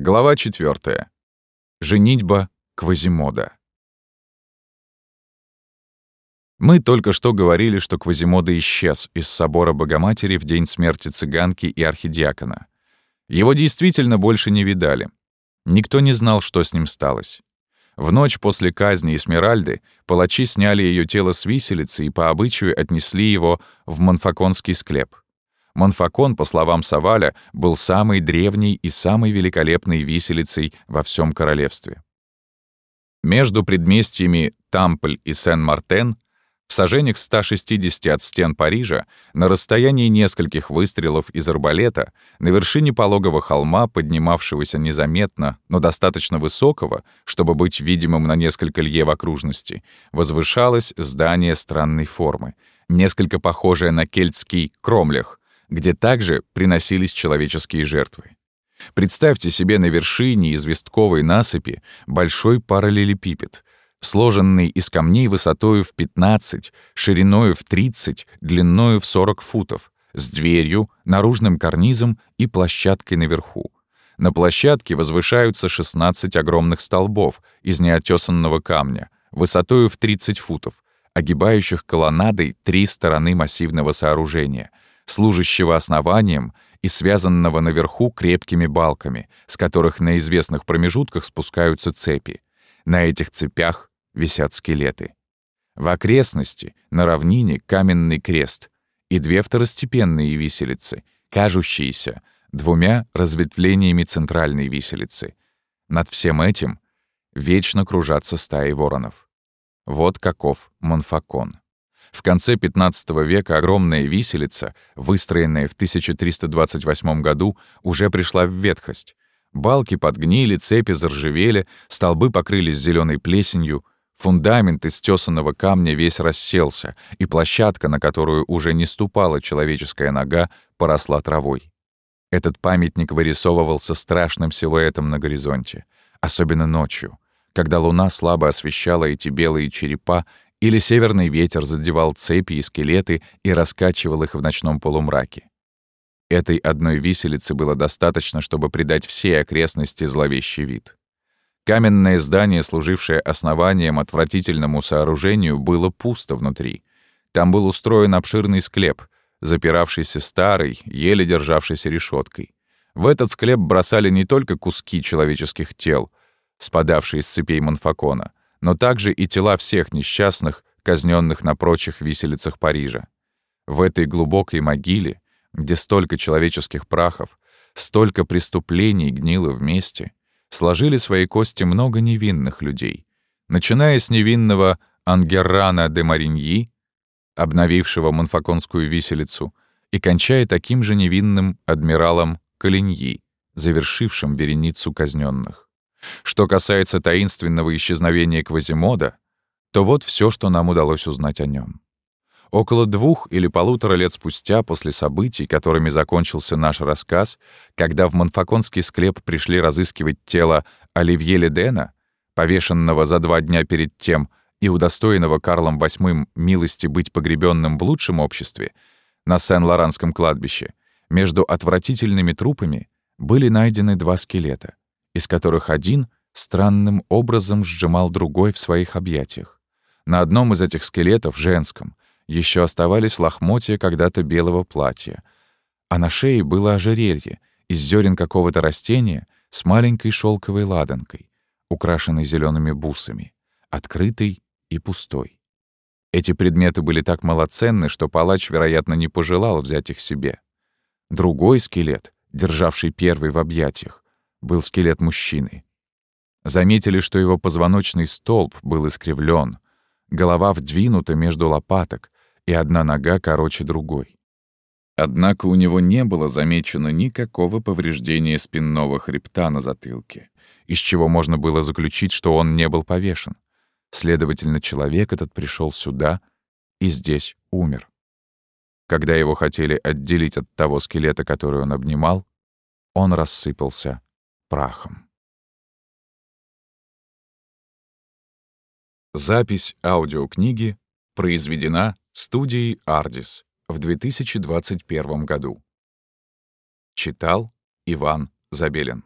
Глава 4. Женитьба Квазимода. Мы только что говорили, что Квазимода исчез из собора Богоматери в день смерти цыганки и архидиакона. Его действительно больше не видали. Никто не знал, что с ним сталось. В ночь после казни Эсмеральды палачи сняли ее тело с виселицы и по обычаю отнесли его в Монфаконский склеп — Монфакон, по словам Саваля, был самой древней и самой великолепной виселицей во всем королевстве. Между предместьями Тампль и Сен-Мартен, в сажениях 160 от стен Парижа, на расстоянии нескольких выстрелов из арбалета, на вершине пологого холма, поднимавшегося незаметно, но достаточно высокого, чтобы быть видимым на несколько лье в окружности, возвышалось здание странной формы, несколько похожее на кельтский кромлях, где также приносились человеческие жертвы. Представьте себе на вершине известковой насыпи большой параллелепипед, сложенный из камней высотою в 15, шириною в 30, длиною в 40 футов, с дверью, наружным карнизом и площадкой наверху. На площадке возвышаются 16 огромных столбов из неотесанного камня, высотою в 30 футов, огибающих колоннадой три стороны массивного сооружения — служащего основанием и связанного наверху крепкими балками, с которых на известных промежутках спускаются цепи. На этих цепях висят скелеты. В окрестности, на равнине, каменный крест и две второстепенные виселицы, кажущиеся двумя разветвлениями центральной виселицы. Над всем этим вечно кружатся стаи воронов. Вот каков Монфакон. В конце XV века огромная виселица, выстроенная в 1328 году, уже пришла в ветхость. Балки подгнили, цепи заржавели, столбы покрылись зеленой плесенью, фундамент из тесанного камня весь расселся, и площадка, на которую уже не ступала человеческая нога, поросла травой. Этот памятник вырисовывался страшным силуэтом на горизонте, особенно ночью, когда луна слабо освещала эти белые черепа или северный ветер задевал цепи и скелеты и раскачивал их в ночном полумраке. Этой одной виселицы было достаточно, чтобы придать всей окрестности зловещий вид. Каменное здание, служившее основанием отвратительному сооружению, было пусто внутри. Там был устроен обширный склеп, запиравшийся старой, еле державшейся решеткой. В этот склеп бросали не только куски человеческих тел, спадавшие с цепей Монфакона, но также и тела всех несчастных, казненных на прочих виселицах Парижа. В этой глубокой могиле, где столько человеческих прахов, столько преступлений гнило вместе, сложили свои кости много невинных людей, начиная с невинного Ангеррана де Мариньи, обновившего Монфаконскую виселицу, и кончая таким же невинным адмиралом Калиньи, завершившим вереницу казненных. Что касается таинственного исчезновения Квазимода, то вот все, что нам удалось узнать о нем. Около двух или полутора лет спустя, после событий, которыми закончился наш рассказ, когда в Монфаконский склеп пришли разыскивать тело Оливье Ледена, повешенного за два дня перед тем и удостоенного Карлом VIII милости быть погребенным в лучшем обществе, на Сен-Лоранском кладбище, между отвратительными трупами были найдены два скелета из которых один странным образом сжимал другой в своих объятиях. На одном из этих скелетов, женском, еще оставались лохмотья когда-то белого платья, а на шее было ожерелье из зерен какого-то растения с маленькой шелковой ладанкой, украшенной зелеными бусами, открытой и пустой. Эти предметы были так малоценны, что палач, вероятно, не пожелал взять их себе. Другой скелет, державший первый в объятиях, был скелет мужчины. Заметили, что его позвоночный столб был искривлен, голова вдвинута между лопаток, и одна нога короче другой. Однако у него не было замечено никакого повреждения спинного хребта на затылке, из чего можно было заключить, что он не был повешен. Следовательно, человек этот пришел сюда и здесь умер. Когда его хотели отделить от того скелета, который он обнимал, он рассыпался прахом. Запись аудиокниги произведена студией «Ардис» в 2021 году. Читал Иван Забелин.